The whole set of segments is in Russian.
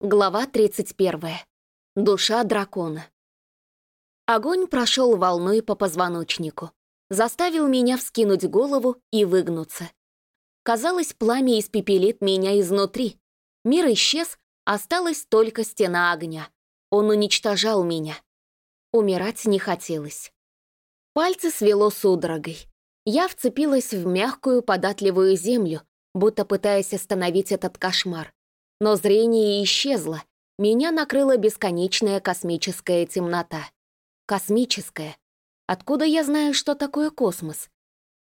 Глава 31. Душа дракона. Огонь прошел волной по позвоночнику, заставил меня вскинуть голову и выгнуться. Казалось, пламя испепелит меня изнутри. Мир исчез, осталась только стена огня. Он уничтожал меня. Умирать не хотелось. Пальцы свело судорогой. Я вцепилась в мягкую, податливую землю, будто пытаясь остановить этот кошмар. Но зрение исчезло. Меня накрыла бесконечная космическая темнота. Космическая. Откуда я знаю, что такое космос?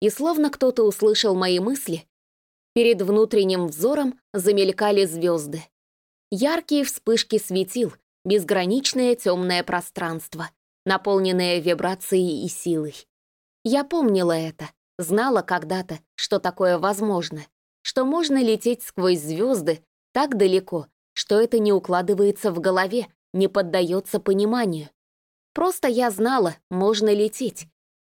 И словно кто-то услышал мои мысли, перед внутренним взором замелькали звезды. Яркие вспышки светил, безграничное темное пространство, наполненное вибрацией и силой. Я помнила это, знала когда-то, что такое возможно, что можно лететь сквозь звезды так далеко, что это не укладывается в голове, не поддается пониманию. Просто я знала, можно лететь.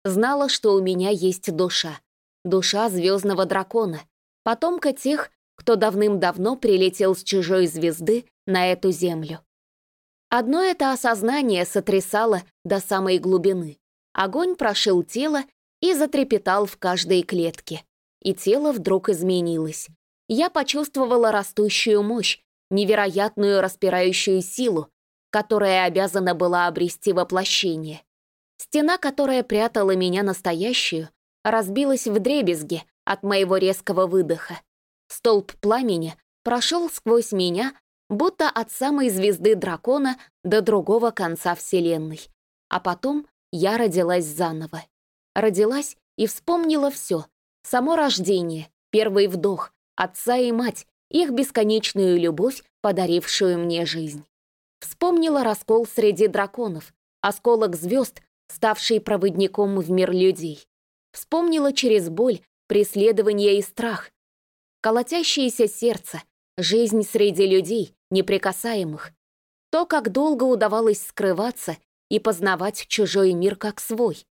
Знала, что у меня есть душа. Душа звездного дракона, потомка тех, кто давным-давно прилетел с чужой звезды на эту землю. Одно это осознание сотрясало до самой глубины. Огонь прошил тело и затрепетал в каждой клетке. И тело вдруг изменилось я почувствовала растущую мощь, невероятную распирающую силу, которая обязана была обрести воплощение. Стена, которая прятала меня настоящую, разбилась в дребезги от моего резкого выдоха. Столб пламени прошел сквозь меня, будто от самой звезды дракона до другого конца Вселенной. А потом я родилась заново. Родилась и вспомнила все. Само рождение, первый вдох, отца и мать, их бесконечную любовь, подарившую мне жизнь. Вспомнила раскол среди драконов, осколок звезд, ставший проводником в мир людей. Вспомнила через боль, преследование и страх. Колотящееся сердце, жизнь среди людей, неприкасаемых. То, как долго удавалось скрываться и познавать чужой мир как свой.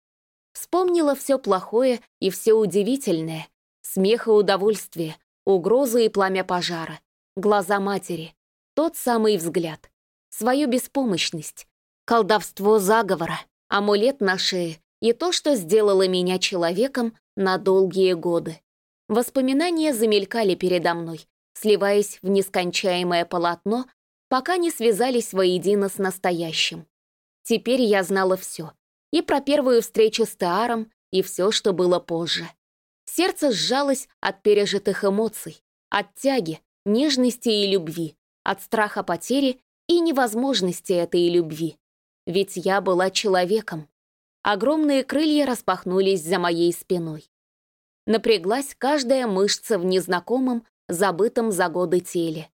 Вспомнила все плохое и все удивительное, смех и удовольствие, угрозы и пламя пожара, глаза матери, тот самый взгляд, свою беспомощность, колдовство заговора, амулет на шее и то, что сделало меня человеком на долгие годы. Воспоминания замелькали передо мной, сливаясь в нескончаемое полотно, пока не связались воедино с настоящим. Теперь я знала все. И про первую встречу с Теаром, и все, что было позже. Сердце сжалось от пережитых эмоций, от тяги, нежности и любви, от страха потери и невозможности этой любви. Ведь я была человеком. Огромные крылья распахнулись за моей спиной. Напряглась каждая мышца в незнакомом, забытом за годы теле.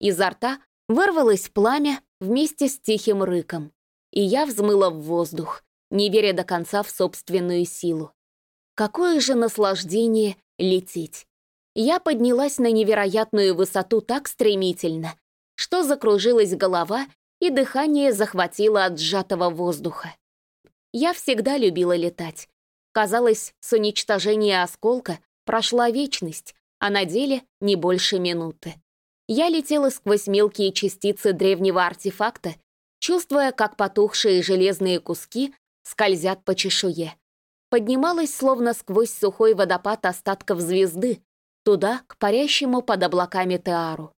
Изо рта вырвалось пламя вместе с тихим рыком, и я взмыла в воздух, не веря до конца в собственную силу. Какое же наслаждение лететь! Я поднялась на невероятную высоту так стремительно, что закружилась голова и дыхание захватило от сжатого воздуха. Я всегда любила летать. Казалось, с уничтожения осколка прошла вечность, а на деле не больше минуты. Я летела сквозь мелкие частицы древнего артефакта, чувствуя, как потухшие железные куски скользят по чешуе поднималась словно сквозь сухой водопад остатков звезды, туда, к парящему под облаками Теару.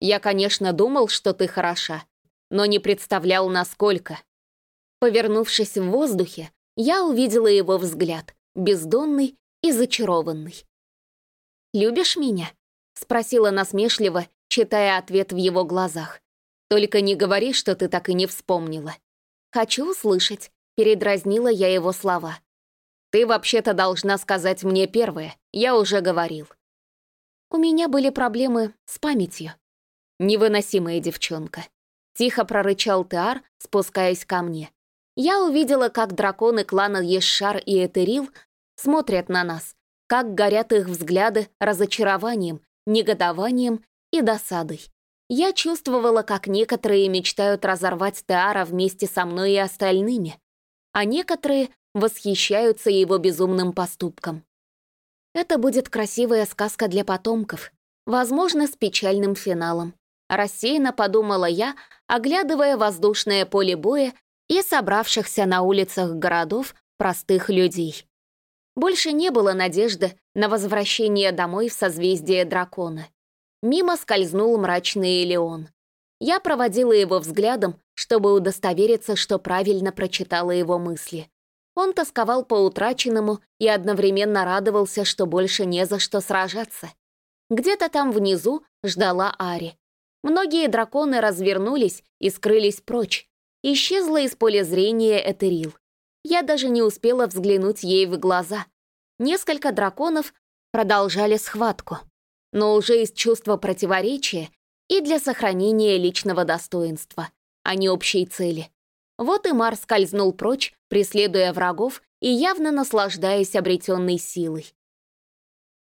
Я, конечно, думал, что ты хороша, но не представлял, насколько. Повернувшись в воздухе, я увидела его взгляд, бездонный и зачарованный. «Любишь меня?» — спросила насмешливо, читая ответ в его глазах. «Только не говори, что ты так и не вспомнила». «Хочу услышать», — передразнила я его слова. Ты вообще-то должна сказать мне первое, я уже говорил. У меня были проблемы с памятью. Невыносимая девчонка. Тихо прорычал Теар, спускаясь ко мне. Я увидела, как драконы клана Ешар и Этерил смотрят на нас, как горят их взгляды разочарованием, негодованием и досадой. Я чувствовала, как некоторые мечтают разорвать Теара вместе со мной и остальными, а некоторые восхищаются его безумным поступком. Это будет красивая сказка для потомков, возможно, с печальным финалом. Рассеянно подумала я, оглядывая воздушное поле боя и собравшихся на улицах городов простых людей. Больше не было надежды на возвращение домой в созвездие дракона. Мимо скользнул мрачный Элеон. Я проводила его взглядом, чтобы удостовериться, что правильно прочитала его мысли. Он тосковал по утраченному и одновременно радовался, что больше не за что сражаться. Где-то там внизу ждала Ари. Многие драконы развернулись и скрылись прочь. Исчезла из поля зрения Этерил. Я даже не успела взглянуть ей в глаза. Несколько драконов продолжали схватку, но уже из чувства противоречия и для сохранения личного достоинства, а не общей цели. Вот и Мар скользнул прочь, преследуя врагов и явно наслаждаясь обретенной силой.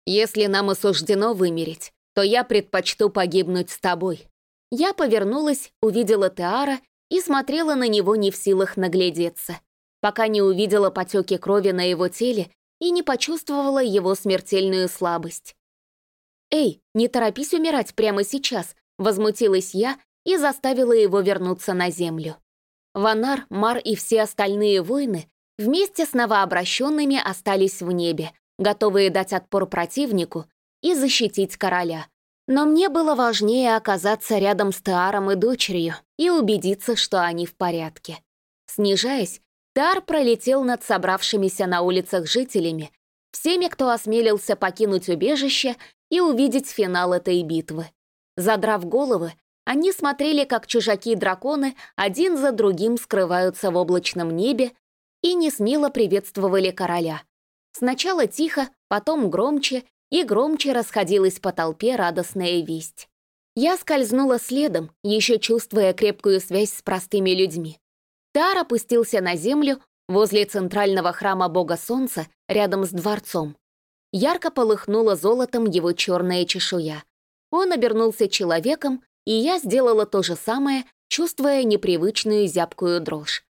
«Если нам осуждено вымереть, то я предпочту погибнуть с тобой». Я повернулась, увидела Теара и смотрела на него не в силах наглядеться, пока не увидела потеки крови на его теле и не почувствовала его смертельную слабость. «Эй, не торопись умирать прямо сейчас», — возмутилась я и заставила его вернуться на землю. Ванар, Мар и все остальные воины вместе с новообращенными остались в небе, готовые дать отпор противнику и защитить короля. Но мне было важнее оказаться рядом с Теаром и дочерью и убедиться, что они в порядке. Снижаясь, Теар пролетел над собравшимися на улицах жителями, всеми, кто осмелился покинуть убежище и увидеть финал этой битвы. Задрав головы, они смотрели, как чужаки-драконы один за другим скрываются в облачном небе и не смело приветствовали короля. Сначала тихо, потом громче, и громче расходилась по толпе радостная весть. Я скользнула следом, еще чувствуя крепкую связь с простыми людьми. Тар опустился на землю возле центрального храма бога солнца рядом с дворцом. Ярко полыхнула золотом его черная чешуя. Он обернулся человеком, и я сделала то же самое, чувствуя непривычную зябкую дрожь.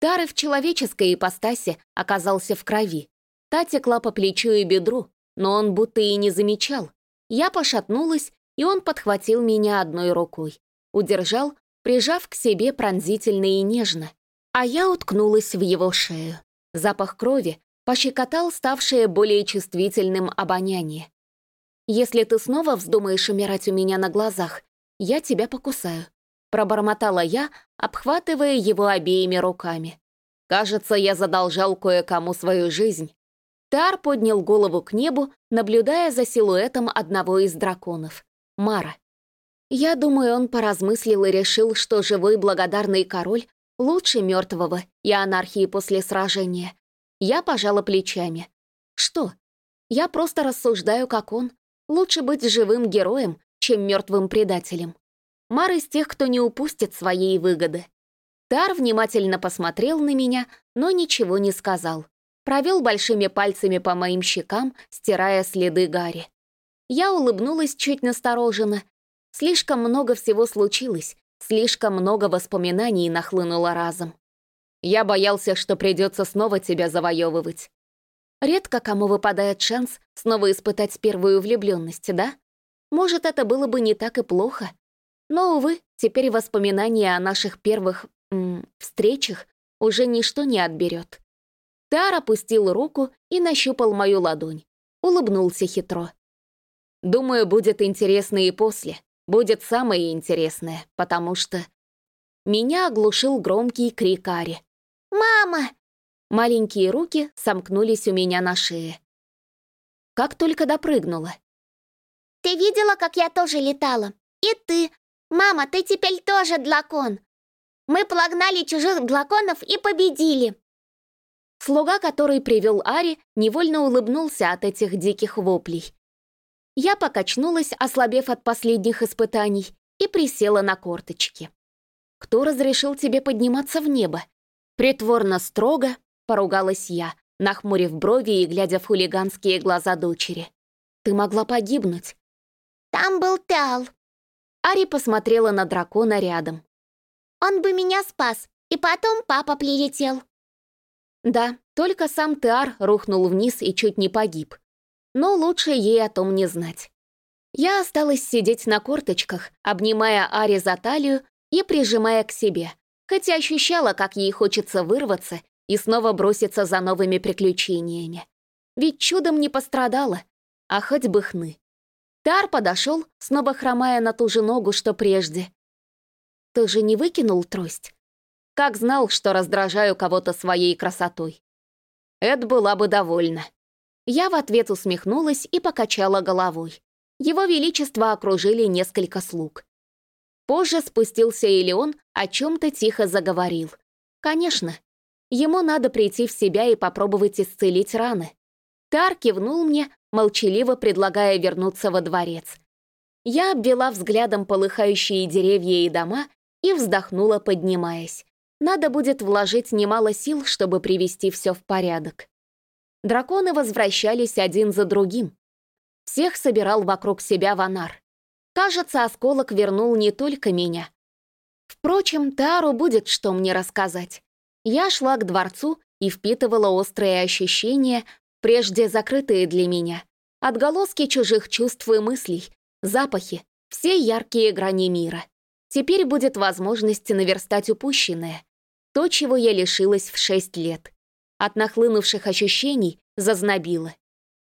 Тары в человеческой ипостаси оказался в крови. Та текла по плечу и бедру, но он будто и не замечал. Я пошатнулась, и он подхватил меня одной рукой. Удержал, прижав к себе пронзительно и нежно. А я уткнулась в его шею. Запах крови пощекотал ставшее более чувствительным обоняние. «Если ты снова вздумаешь умирать у меня на глазах, я тебя покусаю», пробормотала я, обхватывая его обеими руками. Кажется, я задолжал кое-кому свою жизнь. Тар поднял голову к небу, наблюдая за силуэтом одного из драконов — Мара. Я думаю, он поразмыслил и решил, что живой благодарный король лучше мертвого и анархии после сражения. Я пожала плечами. Что? Я просто рассуждаю, как он. Лучше быть живым героем, чем мертвым предателем. Мар из тех, кто не упустит своей выгоды. Тар внимательно посмотрел на меня, но ничего не сказал. Провел большими пальцами по моим щекам, стирая следы Гарри. Я улыбнулась чуть настороженно. Слишком много всего случилось, слишком много воспоминаний нахлынуло разом. Я боялся, что придется снова тебя завоевывать. Редко кому выпадает шанс снова испытать первую влюбленность, да? Может, это было бы не так и плохо. Но, увы, теперь воспоминания о наших первых м, встречах уже ничто не отберет. Тар опустил руку и нащупал мою ладонь. Улыбнулся хитро. «Думаю, будет интересно и после. Будет самое интересное, потому что...» Меня оглушил громкий крик Ари. «Мама!» Маленькие руки сомкнулись у меня на шее. Как только допрыгнула, ты видела, как я тоже летала? И ты. Мама, ты теперь тоже дракон. Мы погнали чужих драконов и победили. Слуга, который привел Ари, невольно улыбнулся от этих диких воплей. Я покачнулась, ослабев от последних испытаний, и присела на корточки. «Кто разрешил тебе подниматься в небо?» Притворно строго поругалась я, нахмурив брови и глядя в хулиганские глаза дочери. «Ты могла погибнуть. Там был Тал. Ари посмотрела на дракона рядом. Он бы меня спас, и потом папа прилетел. Да, только сам Теар рухнул вниз и чуть не погиб. Но лучше ей о том не знать. Я осталась сидеть на корточках, обнимая Ари за талию и прижимая к себе, хотя ощущала, как ей хочется вырваться и снова броситься за новыми приключениями. Ведь чудом не пострадала, а хоть бы хны. Тар подошел, снова хромая на ту же ногу, что прежде. «Ты же не выкинул трость?» Как знал, что раздражаю кого-то своей красотой. Эд была бы довольна. Я в ответ усмехнулась и покачала головой. Его Величество окружили несколько слуг. Позже спустился Элеон, о чем-то тихо заговорил. Конечно, ему надо прийти в себя и попробовать исцелить раны. Тар кивнул мне, молчаливо предлагая вернуться во дворец. Я обвела взглядом полыхающие деревья и дома и вздохнула, поднимаясь. Надо будет вложить немало сил, чтобы привести все в порядок. Драконы возвращались один за другим. Всех собирал вокруг себя Ванар. Кажется, осколок вернул не только меня. Впрочем, Тару будет что мне рассказать. Я шла к дворцу и впитывала острые ощущения, прежде закрытые для меня. Отголоски чужих чувств и мыслей, запахи, все яркие грани мира. Теперь будет возможность наверстать упущенное. То, чего я лишилась в шесть лет. От нахлынувших ощущений зазнобило.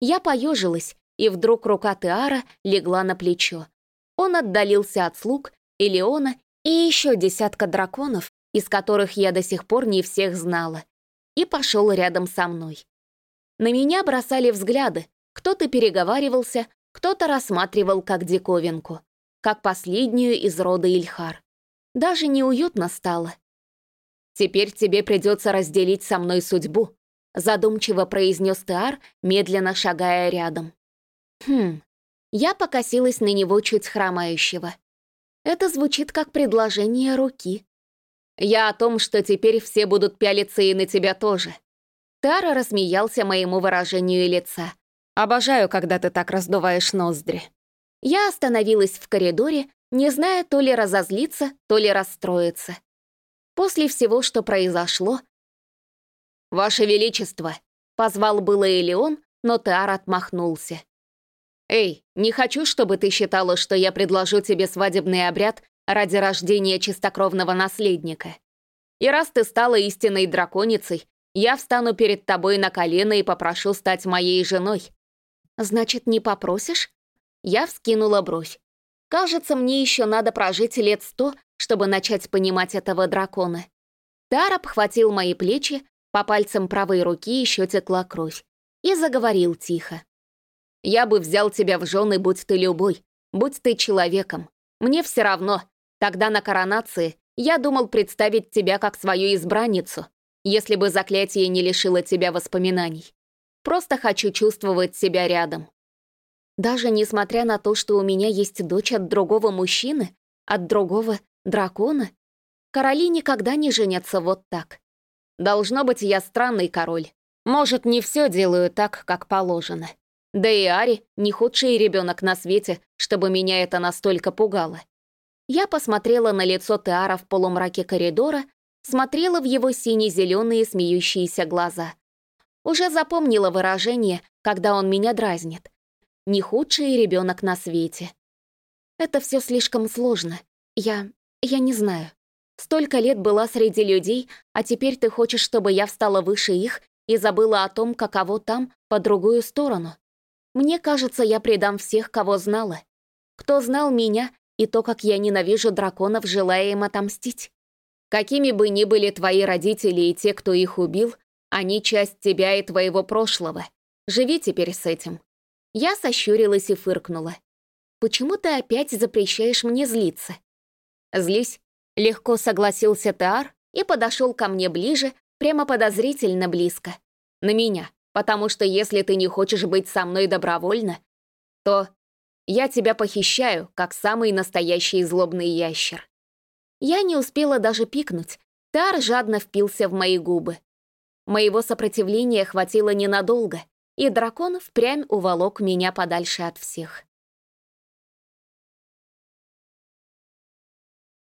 Я поежилась, и вдруг рука Теара легла на плечо. Он отдалился от слуг, Элеона и еще десятка драконов, из которых я до сих пор не всех знала, и пошел рядом со мной. На меня бросали взгляды, кто-то переговаривался, кто-то рассматривал как диковинку, как последнюю из рода Ильхар. Даже неуютно стало. «Теперь тебе придется разделить со мной судьбу», задумчиво произнес Теар, медленно шагая рядом. Хм, я покосилась на него чуть хромающего. Это звучит как предложение руки. Я о том, что теперь все будут пялиться и на тебя тоже. Тара рассмеялся моему выражению лица. Обожаю, когда ты так раздуваешь ноздри. Я остановилась в коридоре, не зная то ли разозлиться, то ли расстроиться. После всего, что произошло... «Ваше Величество!» — позвал было Элеон, но Теар отмахнулся. «Эй, не хочу, чтобы ты считала, что я предложу тебе свадебный обряд ради рождения чистокровного наследника. И раз ты стала истинной драконицей, я встану перед тобой на колено и попрошу стать моей женой». «Значит, не попросишь?» Я вскинула бровь. «Кажется, мне еще надо прожить лет сто, чтобы начать понимать этого дракона. Тар обхватил мои плечи, по пальцам правой руки еще текла кровь, и заговорил тихо. «Я бы взял тебя в жены, будь ты любой, будь ты человеком. Мне все равно. Тогда на коронации я думал представить тебя как свою избранницу, если бы заклятие не лишило тебя воспоминаний. Просто хочу чувствовать себя рядом. Даже несмотря на то, что у меня есть дочь от другого мужчины, от другого Дракона? Короли никогда не женятся вот так. Должно быть, я странный король. Может, не все делаю так, как положено. Да и Ари — не худший ребенок на свете, чтобы меня это настолько пугало. Я посмотрела на лицо Теара в полумраке коридора, смотрела в его сине-зеленые смеющиеся глаза. Уже запомнила выражение, когда он меня дразнит. Не худший ребенок на свете. Это все слишком сложно. Я я не знаю. Столько лет была среди людей, а теперь ты хочешь, чтобы я встала выше их и забыла о том, каково там, по другую сторону. Мне кажется, я предам всех, кого знала. Кто знал меня и то, как я ненавижу драконов, желая им отомстить. Какими бы ни были твои родители и те, кто их убил, они часть тебя и твоего прошлого. Живи теперь с этим. Я сощурилась и фыркнула. Почему ты опять запрещаешь мне злиться? Злись. Легко согласился Теар и подошел ко мне ближе, прямо подозрительно близко. На меня, потому что если ты не хочешь быть со мной добровольно, то я тебя похищаю, как самый настоящий злобный ящер. Я не успела даже пикнуть. Тар жадно впился в мои губы. Моего сопротивления хватило ненадолго, и дракон впрямь уволок меня подальше от всех.